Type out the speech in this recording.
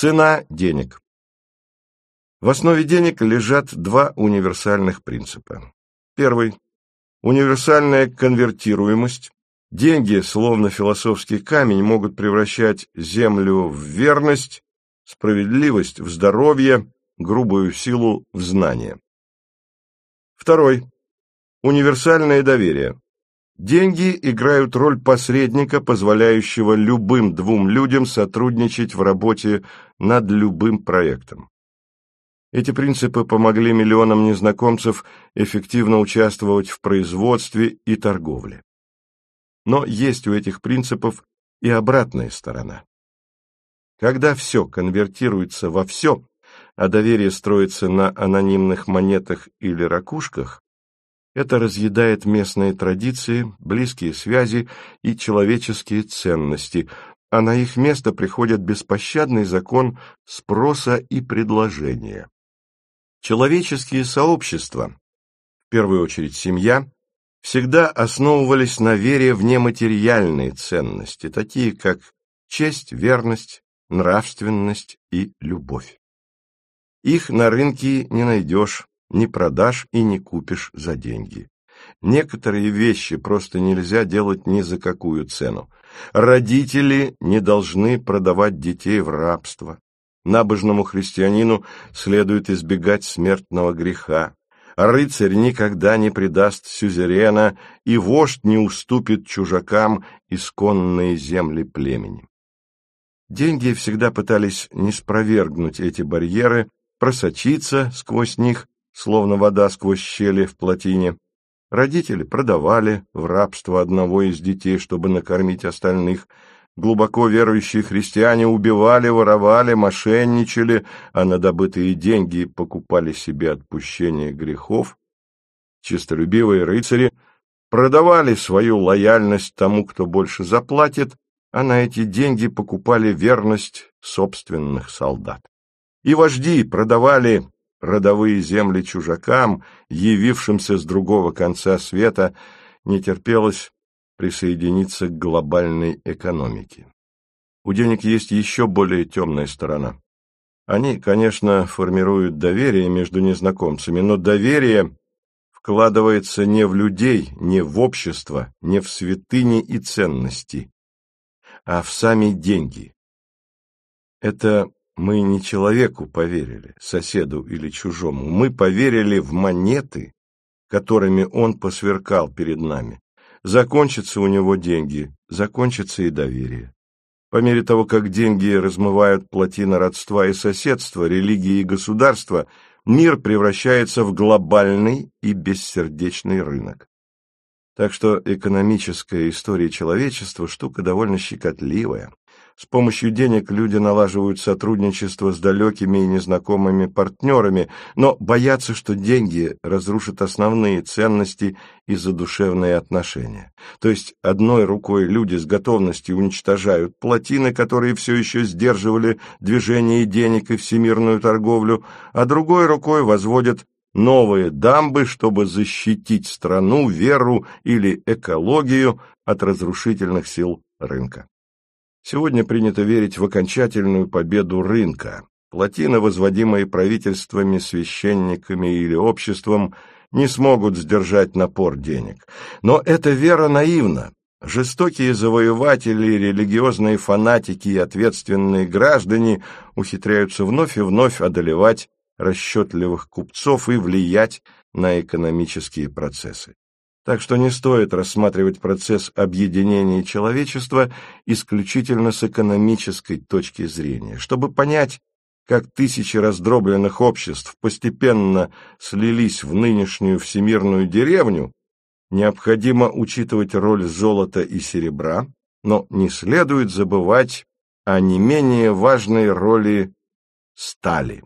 Цена денег. В основе денег лежат два универсальных принципа. Первый – универсальная конвертируемость. Деньги, словно философский камень, могут превращать землю в верность, справедливость в здоровье, грубую силу в знание. Второй – универсальное доверие. Деньги играют роль посредника, позволяющего любым двум людям сотрудничать в работе над любым проектом. Эти принципы помогли миллионам незнакомцев эффективно участвовать в производстве и торговле. Но есть у этих принципов и обратная сторона. Когда все конвертируется во все, а доверие строится на анонимных монетах или ракушках, это разъедает местные традиции, близкие связи и человеческие ценности, а на их место приходит беспощадный закон спроса и предложения. Человеческие сообщества, в первую очередь семья, всегда основывались на вере в нематериальные ценности, такие как честь, верность, нравственность и любовь. Их на рынке не найдешь, не продашь и не купишь за деньги. Некоторые вещи просто нельзя делать ни за какую цену. Родители не должны продавать детей в рабство. Набожному христианину следует избегать смертного греха. Рыцарь никогда не предаст сюзерена, и вождь не уступит чужакам исконные земли племени. Деньги всегда пытались не спровергнуть эти барьеры, просочиться сквозь них словно вода сквозь щели в плотине. Родители продавали в рабство одного из детей, чтобы накормить остальных. Глубоко верующие христиане убивали, воровали, мошенничали, а на добытые деньги покупали себе отпущение грехов. Чистолюбивые рыцари продавали свою лояльность тому, кто больше заплатит, а на эти деньги покупали верность собственных солдат. И вожди продавали родовые земли чужакам, явившимся с другого конца света, не терпелось присоединиться к глобальной экономике. У денег есть еще более темная сторона. Они, конечно, формируют доверие между незнакомцами, но доверие вкладывается не в людей, не в общество, не в святыни и ценности, а в сами деньги. Это мы не человеку поверили, соседу или чужому. Мы поверили в монеты, которыми он посверкал перед нами. Закончатся у него деньги, закончится и доверие. По мере того, как деньги размывают плотины родства и соседства, религии и государства, мир превращается в глобальный и бессердечный рынок. Так что экономическая история человечества – штука довольно щекотливая. С помощью денег люди налаживают сотрудничество с далекими и незнакомыми партнерами, но боятся, что деньги разрушат основные ценности и задушевные отношения. То есть одной рукой люди с готовностью уничтожают плотины, которые все еще сдерживали движение денег и всемирную торговлю, а другой рукой возводят новые дамбы, чтобы защитить страну, веру или экологию от разрушительных сил рынка. Сегодня принято верить в окончательную победу рынка. Плотины, возводимые правительствами, священниками или обществом, не смогут сдержать напор денег. Но эта вера наивна. Жестокие завоеватели, религиозные фанатики и ответственные граждане ухитряются вновь и вновь одолевать расчетливых купцов и влиять на экономические процессы. Так что не стоит рассматривать процесс объединения человечества исключительно с экономической точки зрения. Чтобы понять, как тысячи раздробленных обществ постепенно слились в нынешнюю всемирную деревню, необходимо учитывать роль золота и серебра, но не следует забывать о не менее важной роли стали.